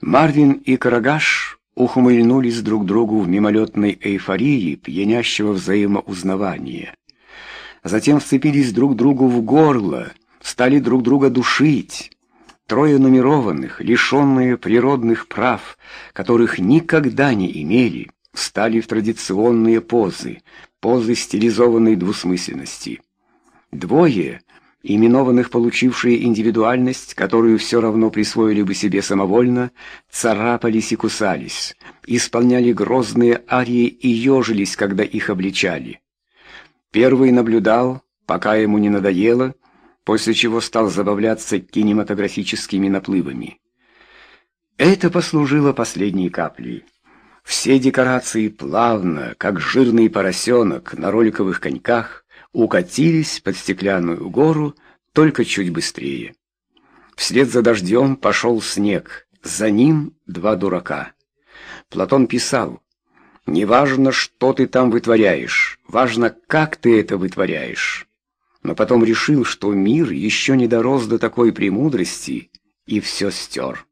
Марвин и Карагаш ухмыльнулись друг другу в мимолетной эйфории пьянящего взаимоузнавания. Затем вцепились друг другу в горло, стали друг друга душить. Трое нумерованных, лишенные природных прав, которых никогда не имели, стали в традиционные позы, позы стилизованной двусмысленности. Двое именованных получившие индивидуальность, которую все равно присвоили бы себе самовольно, царапались и кусались, исполняли грозные арии и ежились, когда их обличали. Первый наблюдал, пока ему не надоело, после чего стал забавляться кинематографическими наплывами. Это послужило последней каплей. Все декорации плавно, как жирный поросенок на роликовых коньках, укатились под стеклянную гору, только чуть быстрее. Вслед за дождем пошел снег, за ним два дурака. Платон писал, «Не что ты там вытворяешь, важно, как ты это вытворяешь». Но потом решил, что мир еще не дорос до такой премудрости, и все стер.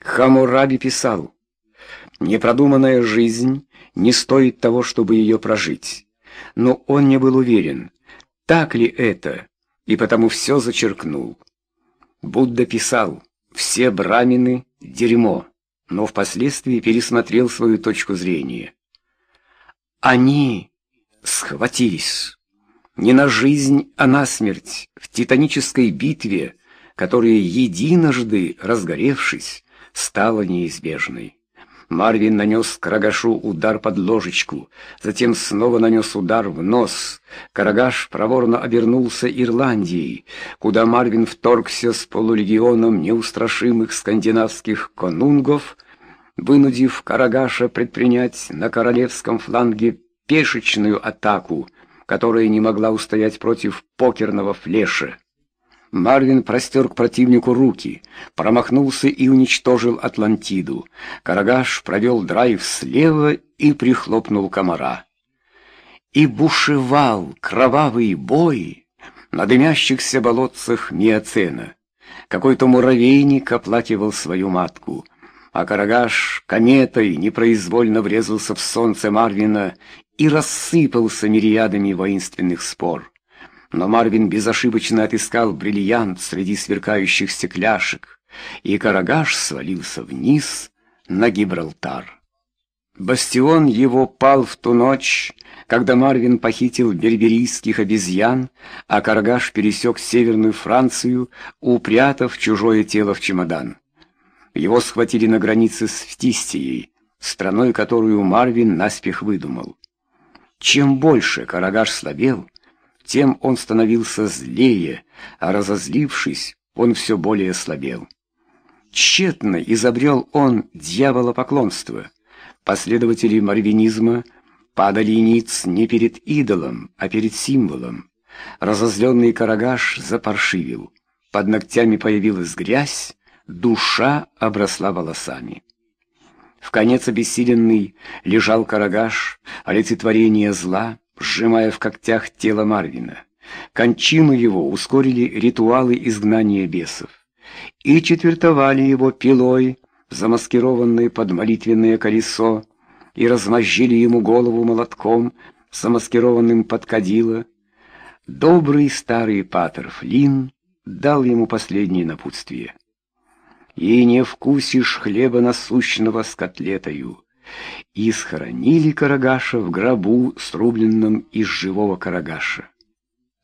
Хамураби писал, «Непродуманная жизнь не стоит того, чтобы ее прожить» но он не был уверен, так ли это, и потому все зачеркнул. Будда писал «все брамины — дерьмо», но впоследствии пересмотрел свою точку зрения. Они схватились не на жизнь, а на смерть в титанической битве, которая единожды, разгоревшись, стала неизбежной. Марвин нанес Карагашу удар под ложечку, затем снова нанес удар в нос. Карагаш проворно обернулся Ирландией, куда Марвин вторгся с полулегионом неустрашимых скандинавских конунгов, вынудив Карагаша предпринять на королевском фланге пешечную атаку, которая не могла устоять против покерного флеша. Марвин простер к противнику руки, промахнулся и уничтожил Атлантиду. Карагаш провел драйв слева и прихлопнул комара. И бушевал кровавый бой на дымящихся болотцах Миоцена. Какой-то муравейник оплакивал свою матку, а Карагаш кометой непроизвольно врезался в солнце Марвина и рассыпался мириадами воинственных спор но Марвин безошибочно отыскал бриллиант среди сверкающих стекляшек, и Карагаш свалился вниз на Гибралтар. Бастион его пал в ту ночь, когда Марвин похитил берберийских обезьян, а Карагаш пересек северную Францию, упрятав чужое тело в чемодан. Его схватили на границе с Фтистией, страной, которую Марвин наспех выдумал. Чем больше Карагаш слабел, тем он становился злее, а разозлившись, он все более слабел. Тщетно изобрел он дьяволопоклонство. Последователи марвинизма падали ниц не перед идолом, а перед символом. Разозленный Карагаш запаршивил. Под ногтями появилась грязь, душа обросла волосами. В конец обессиленный лежал Карагаш, олицетворение зла, сжимая в когтях тело Марвина. Кончину его ускорили ритуалы изгнания бесов. И четвертовали его пилой, замаскированной под молитвенное колесо, и размозжили ему голову молотком, замаскированным под кадило. Добрый старый патер Флинн дал ему последнее напутствие. «И не вкусишь хлеба насущного с котлетою, и схоронили Карагаша в гробу, срубленном из живого Карагаша.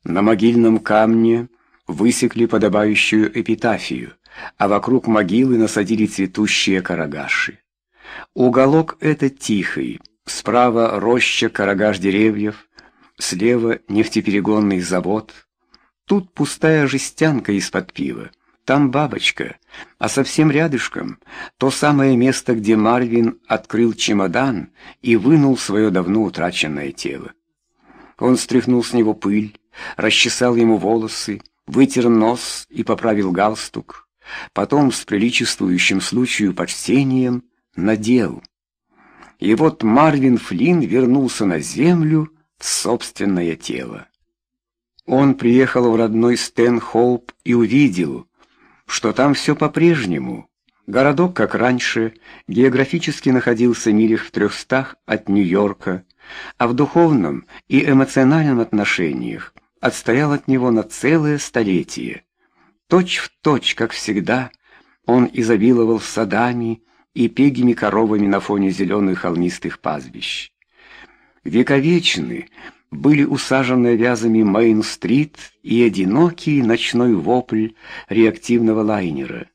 На могильном камне высекли подобающую эпитафию, а вокруг могилы насадили цветущие карагаши. Уголок этот тихий, справа роща карагаш деревьев, слева нефтеперегонный завод, тут пустая жестянка из-под пива. Там бабочка, а совсем рядышком то самое место, где Марвин открыл чемодан и вынул свое давно утраченное тело. Он стряхнул с него пыль, расчесал ему волосы, вытер нос и поправил галстук, потом с приличествующим случаю почтением надел. И вот Марвин Флинн вернулся на землю в собственное тело. Он приехал в родной Стэнхоуп и увидел, что там все по-прежнему. Городок, как раньше, географически находился милях в трехстах от Нью-Йорка, а в духовном и эмоциональном отношениях отстоял от него на целое столетие. Точь в точь, как всегда, он изобиловал садами и пегими коровами на фоне зеленых холмистых пастбищ. Вековечны были усажены вязами Мейн-стрит и одинокий ночной вопль реактивного лайнера.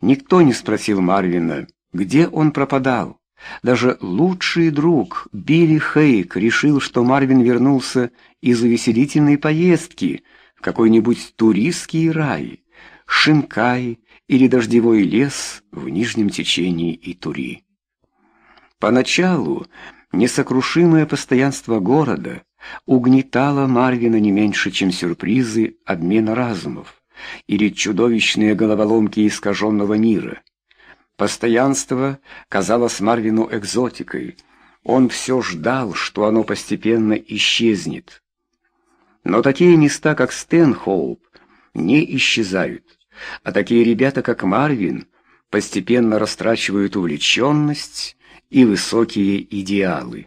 Никто не спросил Марвина, где он пропадал. Даже лучший друг Билли Хейк решил, что Марвин вернулся из увеселительной поездки в какой-нибудь туристский рай, Шинкай или дождевой лес в нижнем течении Итури. Поначалу несокрушимое постоянство города угнетало Марвина не меньше, чем сюрпризы обмена разумов или чудовищные головоломки искаженного мира. Постоянство казалось Марвину экзотикой. Он все ждал, что оно постепенно исчезнет. Но такие места, как Стэнхоуп, не исчезают, а такие ребята, как Марвин, постепенно растрачивают увлеченность и высокие идеалы.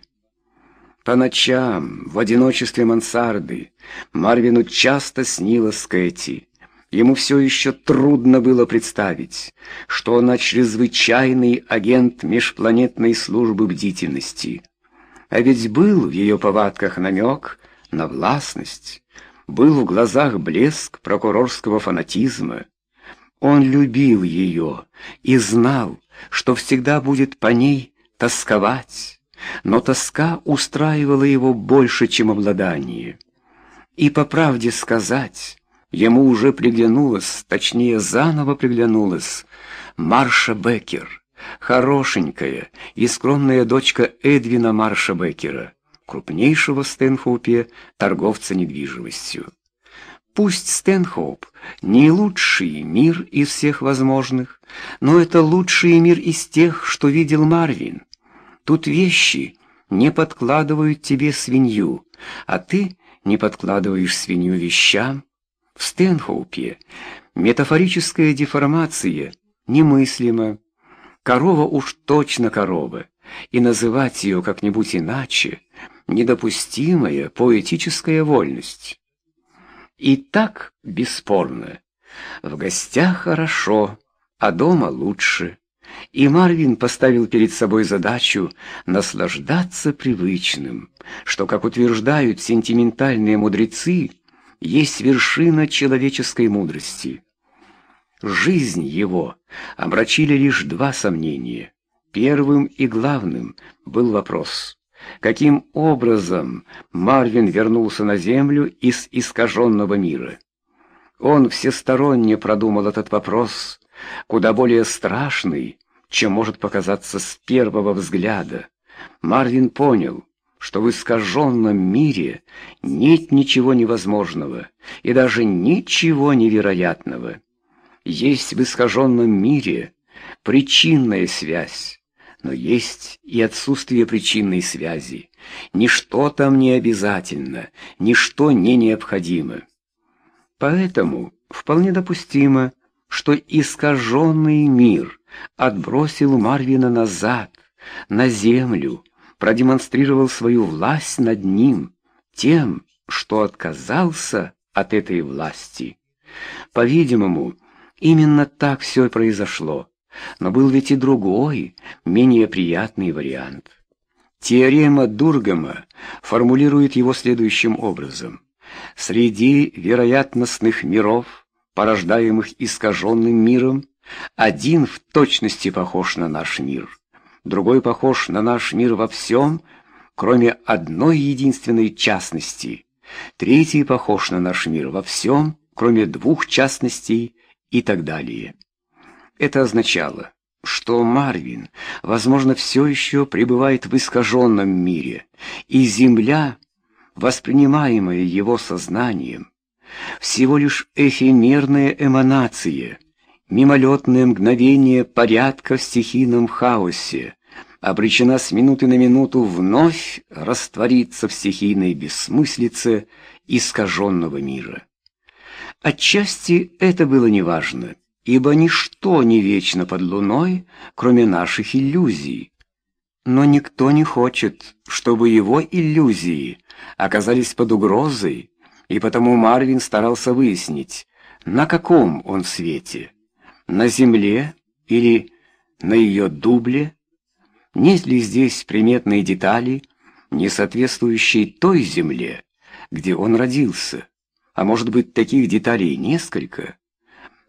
По ночам, в одиночестве мансарды, Марвину часто снилась Кэти. Ему все еще трудно было представить, что она чрезвычайный агент межпланетной службы бдительности. А ведь был в ее повадках намек на властность, был в глазах блеск прокурорского фанатизма. Он любил ее и знал, что всегда будет по ней тосковать, но тоска устраивала его больше, чем обладание. И по правде сказать, ему уже приглянулась, точнее заново приглянулась, Марша Беккер, хорошенькая и скромная дочка Эдвина Марша Беккера, крупнейшего в Стэнхоупе торговца недвижимостью. Пусть Стэнхоуп не лучший мир из всех возможных, но это лучший мир из тех, что видел Марвин. Тут вещи не подкладывают тебе свинью, а ты не подкладываешь свинью вещам. В Стэнхоупе метафорическая деформация немыслима. Корова уж точно корова, и называть ее как-нибудь иначе — недопустимая поэтическая вольность. И так бесспорно. В гостях хорошо, а дома лучше и Марвин поставил перед собой задачу наслаждаться привычным, что, как утверждают сентиментальные мудрецы, есть вершина человеческой мудрости. Жизнь его омрачили лишь два сомнения. Первым и главным был вопрос, каким образом Марвин вернулся на Землю из искаженного мира. Он всесторонне продумал этот вопрос, куда более страшный, чем может показаться с первого взгляда. Марвин понял, что в искаженном мире нет ничего невозможного и даже ничего невероятного. Есть в искаженном мире причинная связь, но есть и отсутствие причинной связи. Ничто там не обязательно, ничто не необходимо. Поэтому вполне допустимо, что искаженный мир отбросил Марвина назад, на землю, продемонстрировал свою власть над ним тем, что отказался от этой власти. По-видимому, именно так все и произошло, но был ведь и другой, менее приятный вариант. Теорема Дургама формулирует его следующим образом. Среди вероятностных миров, порождаемых искаженным миром, один в точности похож на наш мир, другой похож на наш мир во всем, кроме одной единственной частности, третий похож на наш мир во всем, кроме двух частностей и так далее. Это означало, что Марвин, возможно, все еще пребывает в искаженном мире, и Земля, воспринимаемая его сознанием, всего лишь эфемерная эманация – мимолетное мгновение порядка в стихийном хаосе, обречена с минуты на минуту вновь раствориться в стихийной бессмыслице искаженного мира. Отчасти это было неважно, ибо ничто не вечно под луной, кроме наших иллюзий. Но никто не хочет, чтобы его иллюзии оказались под угрозой, и потому Марвин старался выяснить, на каком он свете, на земле или на ее дубле, нет ли здесь приметные детали, не соответствующие той земле, где он родился, а может быть таких деталей несколько.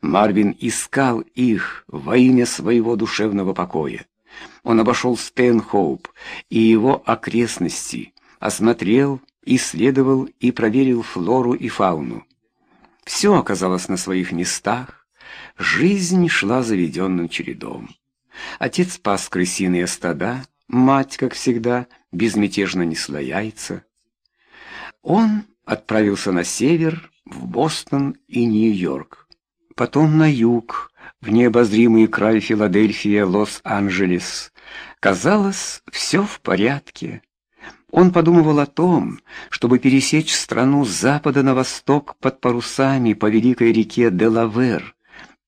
Марвин искал их во имя своего душевного покоя. Он обошел Стэнхоуп и его окрестности, осмотрел, исследовал и проверил флору и фауну. Все оказалось на своих местах, жизнь шла заведенным чередом. Отец пас крысиные стада, мать, как всегда, безмятежно несла яйца. Он отправился на север, в Бостон и Нью-Йорк потом на юг, в необозримый край Филадельфия, Лос-Анджелес. Казалось, все в порядке. Он подумывал о том, чтобы пересечь страну с запада на восток под парусами по великой реке Делавер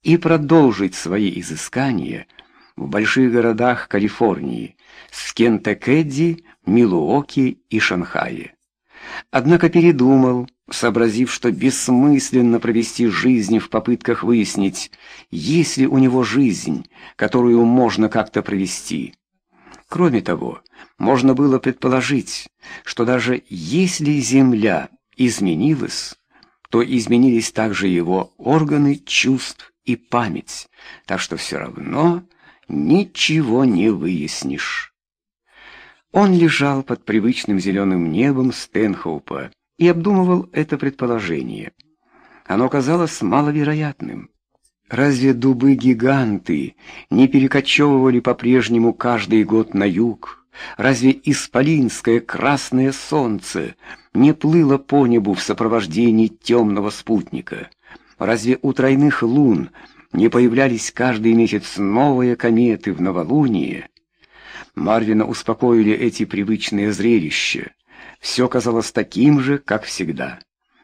и продолжить свои изыскания в больших городах Калифорнии, с Кентакэдди, Милуоки и Шанхае. Однако передумал, сообразив, что бессмысленно провести жизнь в попытках выяснить, есть ли у него жизнь, которую можно как-то провести. Кроме того, можно было предположить, что даже если Земля изменилась, то изменились также его органы чувств и память, так что все равно ничего не выяснишь. Он лежал под привычным зеленым небом Стэнхоупа, и обдумывал это предположение. Оно казалось маловероятным. Разве дубы-гиганты не перекочевывали по-прежнему каждый год на юг? Разве исполинское красное солнце не плыло по небу в сопровождении темного спутника? Разве у тройных лун не появлялись каждый месяц новые кометы в новолуние? Марвина успокоили эти привычные зрелища все казалось таким же, как всегда.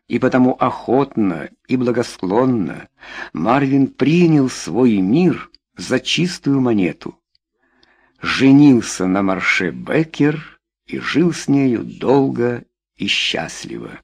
И потому охотно и благосклонно Марвин принял свой мир за чистую монету. Женился на Марше Беккер и жил с нею долго и счастливо.